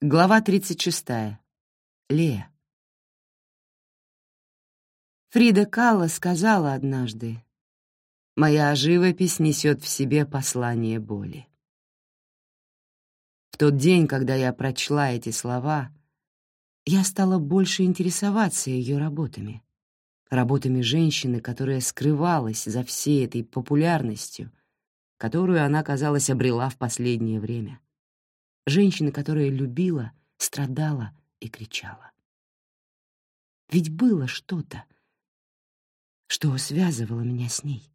Глава 36. Лея. Фрида Калла сказала однажды, «Моя живопись несет в себе послание боли». В тот день, когда я прочла эти слова, я стала больше интересоваться ее работами, работами женщины, которая скрывалась за всей этой популярностью, которую она, казалось, обрела в последнее время — женщины, которая любила, страдала и кричала. Ведь было что-то, что связывало меня с ней.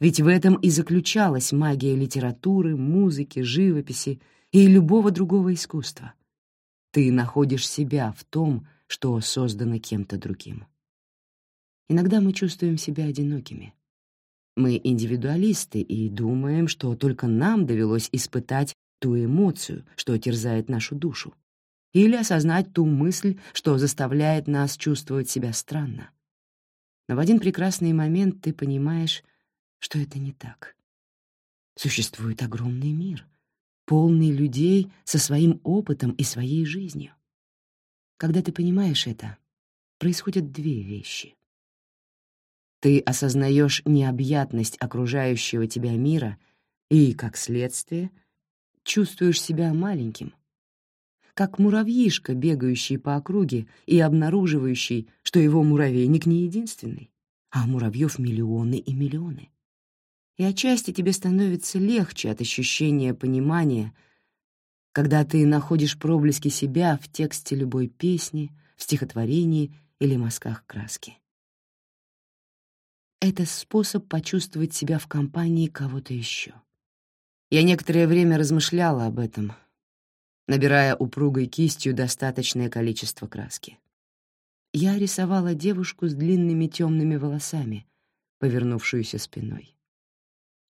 Ведь в этом и заключалась магия литературы, музыки, живописи и любого другого искусства. Ты находишь себя в том, что создано кем-то другим. Иногда мы чувствуем себя одинокими. Мы индивидуалисты и думаем, что только нам довелось испытать ту эмоцию, что терзает нашу душу, или осознать ту мысль, что заставляет нас чувствовать себя странно. Но в один прекрасный момент ты понимаешь, что это не так. Существует огромный мир, полный людей со своим опытом и своей жизнью. Когда ты понимаешь это, происходят две вещи. Ты осознаешь необъятность окружающего тебя мира и, как следствие, — чувствуешь себя маленьким, как муравьишка, бегающий по округе и обнаруживающий, что его муравейник не единственный, а муравьев миллионы и миллионы. И отчасти тебе становится легче от ощущения понимания, когда ты находишь проблески себя в тексте любой песни, в стихотворении или мазках краски. Это способ почувствовать себя в компании кого-то еще. Я некоторое время размышляла об этом, набирая упругой кистью достаточное количество краски. Я рисовала девушку с длинными темными волосами, повернувшуюся спиной.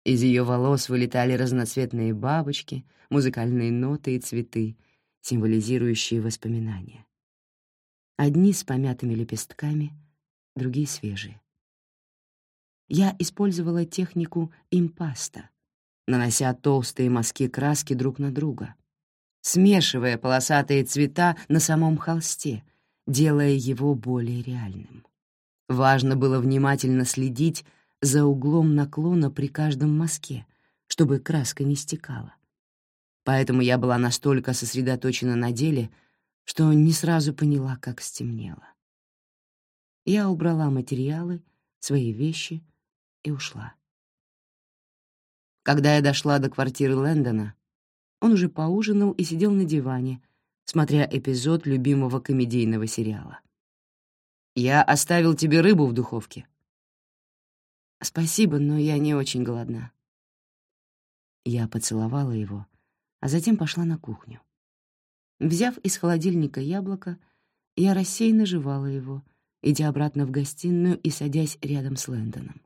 Из ее волос вылетали разноцветные бабочки, музыкальные ноты и цветы, символизирующие воспоминания. Одни с помятыми лепестками, другие свежие. Я использовала технику импаста, нанося толстые мазки краски друг на друга, смешивая полосатые цвета на самом холсте, делая его более реальным. Важно было внимательно следить за углом наклона при каждом мазке, чтобы краска не стекала. Поэтому я была настолько сосредоточена на деле, что не сразу поняла, как стемнело. Я убрала материалы, свои вещи и ушла. Когда я дошла до квартиры Лэндона, он уже поужинал и сидел на диване, смотря эпизод любимого комедийного сериала. «Я оставил тебе рыбу в духовке». «Спасибо, но я не очень голодна». Я поцеловала его, а затем пошла на кухню. Взяв из холодильника яблоко, я рассеянно жевала его, идя обратно в гостиную и садясь рядом с Лэндоном.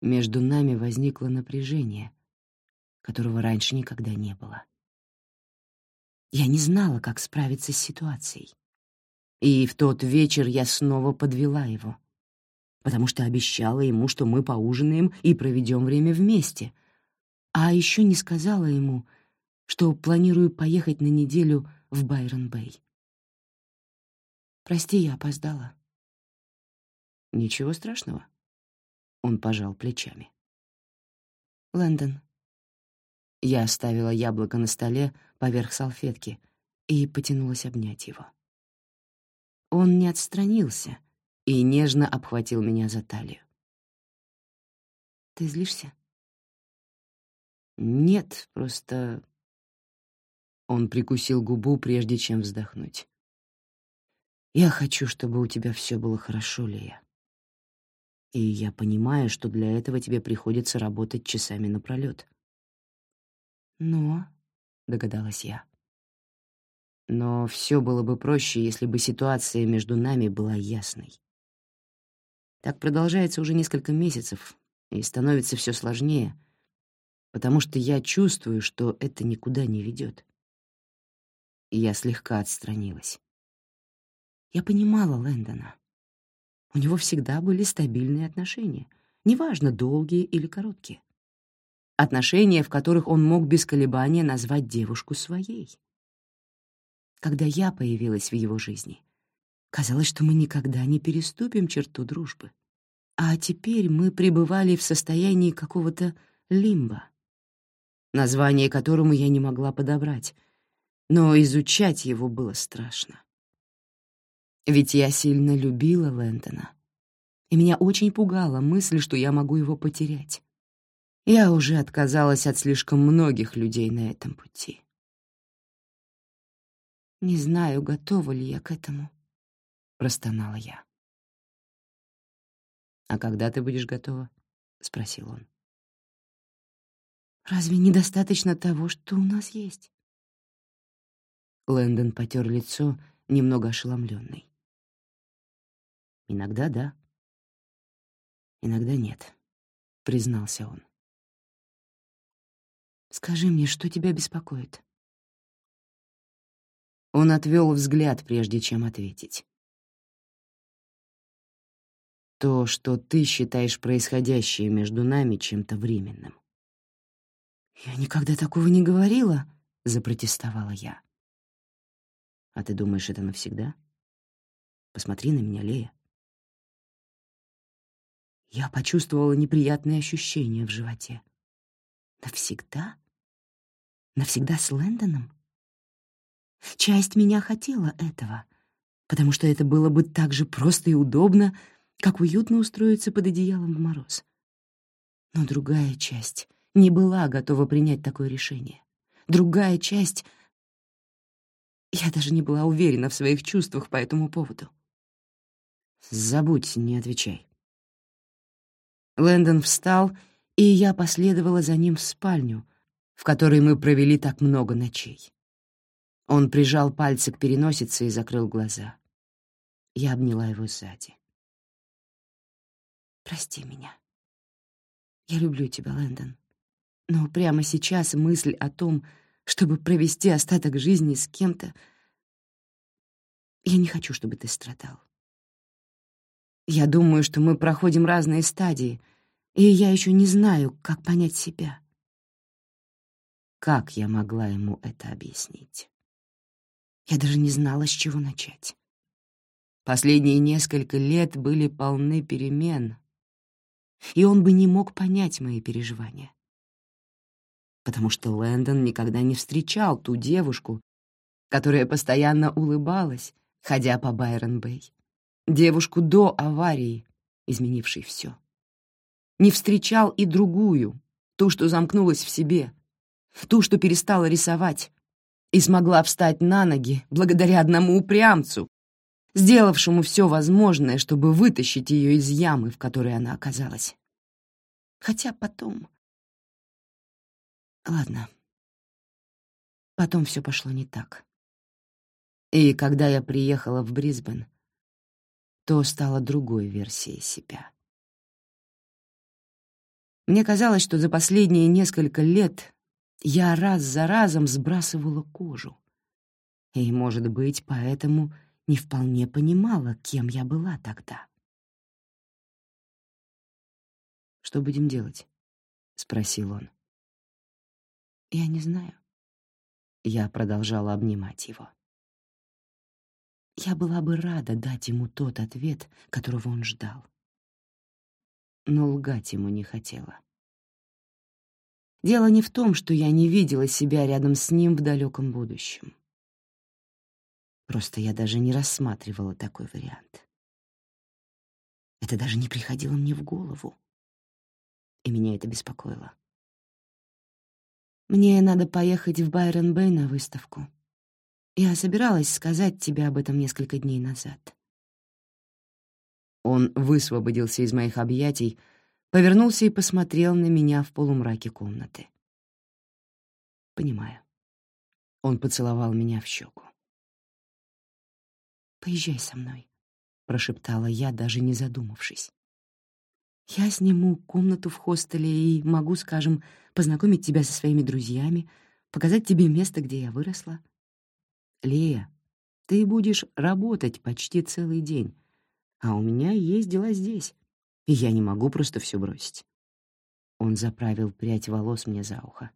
Между нами возникло напряжение, которого раньше никогда не было. Я не знала, как справиться с ситуацией. И в тот вечер я снова подвела его, потому что обещала ему, что мы поужинаем и проведем время вместе, а еще не сказала ему, что планирую поехать на неделю в Байрон-Бэй. «Прости, я опоздала». «Ничего страшного», он пожал плечами. «Лэндон». Я оставила яблоко на столе поверх салфетки и потянулась обнять его. Он не отстранился и нежно обхватил меня за талию. «Ты злишься?» «Нет, просто...» Он прикусил губу, прежде чем вздохнуть. «Я хочу, чтобы у тебя все было хорошо, Лея. И я понимаю, что для этого тебе приходится работать часами напролёт. Но, — догадалась я, — но все было бы проще, если бы ситуация между нами была ясной. Так продолжается уже несколько месяцев, и становится все сложнее, потому что я чувствую, что это никуда не ведет. И я слегка отстранилась. Я понимала Лэндона. У него всегда были стабильные отношения, неважно, долгие или короткие. отношения, в которых он мог без колебания назвать девушку своей. Когда я появилась в его жизни, казалось, что мы никогда не переступим черту дружбы. А теперь мы пребывали в состоянии какого-то лимба, название которому я не могла подобрать, но изучать его было страшно. Ведь я сильно любила Лэндона, и меня очень пугала мысль, что я могу его потерять. Я уже отказалась от слишком многих людей на этом пути. «Не знаю, готова ли я к этому», — простонала я. «А когда ты будешь готова?» — спросил он. «Разве недостаточно того, что у нас есть?» Лэндон потер лицо, немного ошеломленный. «Иногда да, иногда нет», — признался он. Скажи мне, что тебя беспокоит?» Он отвел взгляд, прежде чем ответить. «То, что ты считаешь происходящее между нами чем-то временным». «Я никогда такого не говорила», — запротестовала я. «А ты думаешь, это навсегда? Посмотри на меня, Лея». Я почувствовала неприятные ощущения в животе. Навсегда? Навсегда с Лэндоном? Часть меня хотела этого, потому что это было бы так же просто и удобно, как уютно устроиться под одеялом в мороз. Но другая часть не была готова принять такое решение. Другая часть... Я даже не была уверена в своих чувствах по этому поводу. «Забудь, не отвечай». Лэндон встал и я последовала за ним в спальню, в которой мы провели так много ночей. Он прижал пальцы к переносице и закрыл глаза. Я обняла его сзади. «Прости меня. Я люблю тебя, Лэндон. Но прямо сейчас мысль о том, чтобы провести остаток жизни с кем-то... Я не хочу, чтобы ты страдал. Я думаю, что мы проходим разные стадии — и я еще не знаю, как понять себя. Как я могла ему это объяснить? Я даже не знала, с чего начать. Последние несколько лет были полны перемен, и он бы не мог понять мои переживания. Потому что Лэндон никогда не встречал ту девушку, которая постоянно улыбалась, ходя по Байрон-Бэй. Девушку до аварии, изменившей все не встречал и другую, ту, что замкнулась в себе, ту, что перестала рисовать и смогла встать на ноги благодаря одному упрямцу, сделавшему все возможное, чтобы вытащить ее из ямы, в которой она оказалась. Хотя потом... Ладно. Потом все пошло не так. И когда я приехала в Брисбен, то стала другой версией себя. Мне казалось, что за последние несколько лет я раз за разом сбрасывала кожу. И, может быть, поэтому не вполне понимала, кем я была тогда. «Что будем делать?» — спросил он. «Я не знаю». Я продолжала обнимать его. Я была бы рада дать ему тот ответ, которого он ждал но лгать ему не хотела. Дело не в том, что я не видела себя рядом с ним в далеком будущем. Просто я даже не рассматривала такой вариант. Это даже не приходило мне в голову. И меня это беспокоило. Мне надо поехать в Байрон-Бэй на выставку. Я собиралась сказать тебе об этом несколько дней назад. Он высвободился из моих объятий, повернулся и посмотрел на меня в полумраке комнаты. «Понимаю». Он поцеловал меня в щеку. «Поезжай со мной», — прошептала я, даже не задумавшись. «Я сниму комнату в хостеле и могу, скажем, познакомить тебя со своими друзьями, показать тебе место, где я выросла. Лея, ты будешь работать почти целый день, а у меня есть дела здесь, и я не могу просто все бросить. Он заправил прядь волос мне за ухо.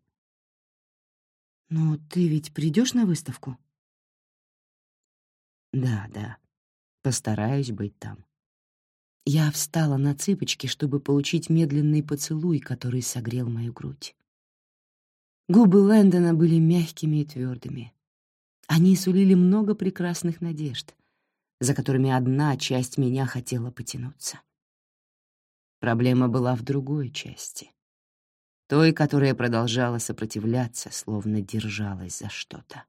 «Но ты ведь придешь на выставку?» «Да, да. Постараюсь быть там». Я встала на цыпочки, чтобы получить медленный поцелуй, который согрел мою грудь. Губы Лэндона были мягкими и твердыми. Они сулили много прекрасных надежд, за которыми одна часть меня хотела потянуться. Проблема была в другой части. Той, которая продолжала сопротивляться, словно держалась за что-то.